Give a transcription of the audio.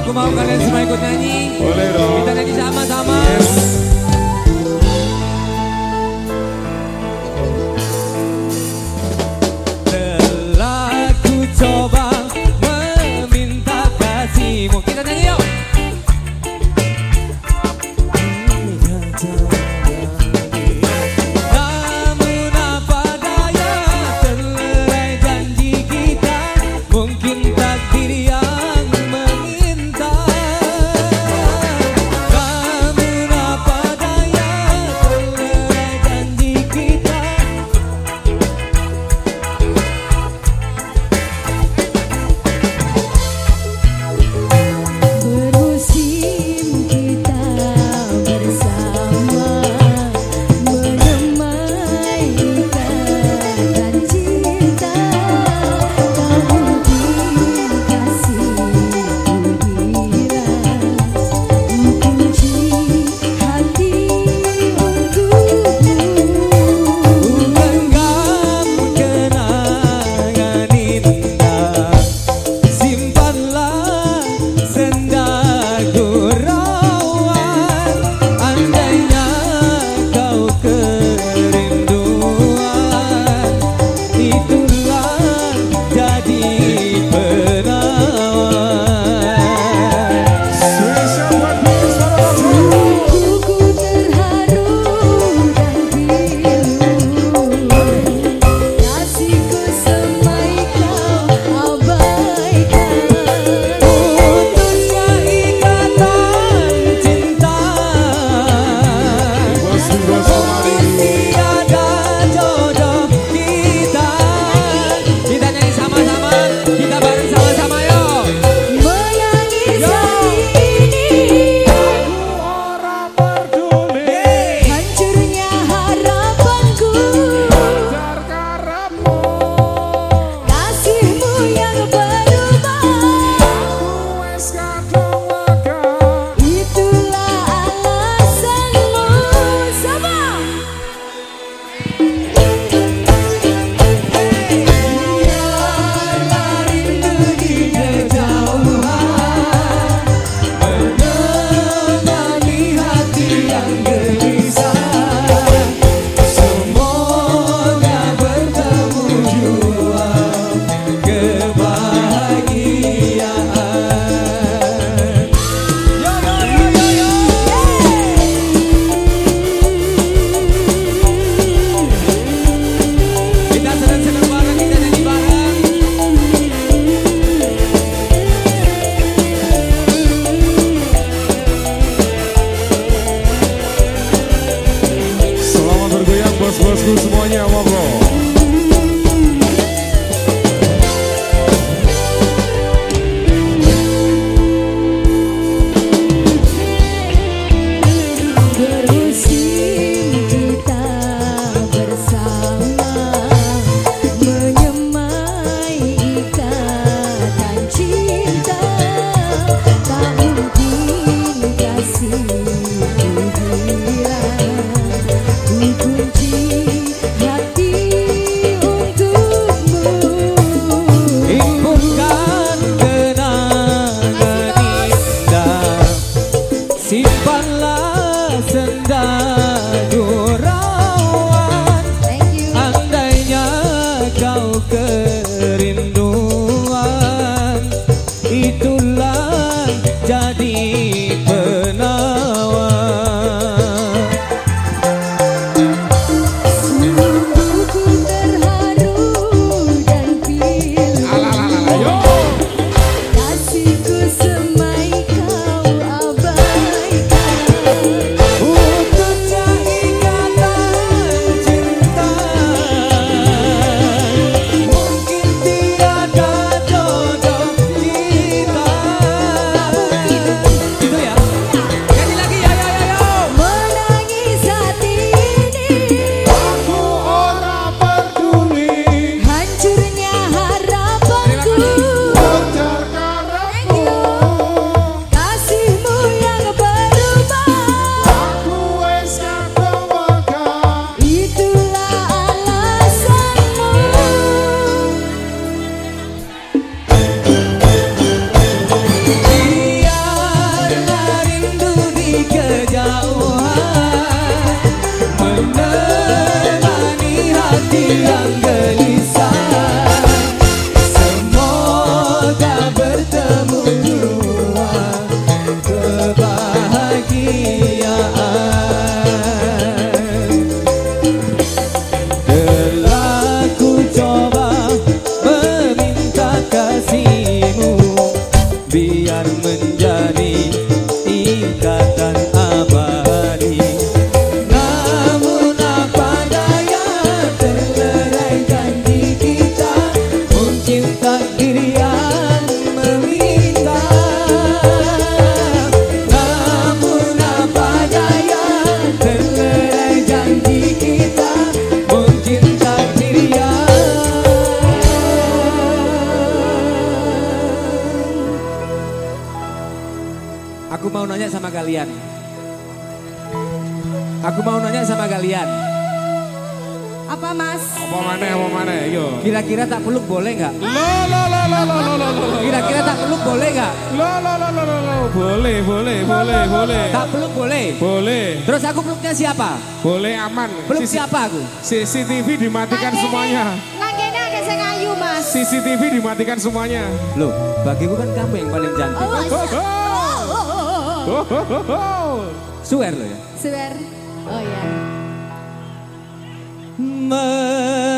Aku mau kalian semua ikut nyanyi. Boleh dong. Kita nyanyi sama-sama. Космос, космоня, вовло Espíritu Aku mau nanya sama kalian. Aku mau nanya sama kalian. Apa mas? Apa mana, apa mana, yo. Kira-kira tak peluk boleh nggak? Lo, lo, lo, lo, lo, lo, lo, lo. Kira-kira tak peluk boleh nggak? Lo, lo, lo, lo, lo, lo. Boleh, boleh, boleh, boleh. Tak peluk boleh. Boleh, Terus aku peluknya siapa? boleh aman. Peluk siapa aku? CCTV dimatikan semuanya. Nangkene ada sing ayu mas. CCTV dimatikan semuanya. Loh, bagiku kan kamu yang paling cantik. Oh, Ho, ho. Ho, ho. Swear lo ya. Swear. Oh ya. Meminta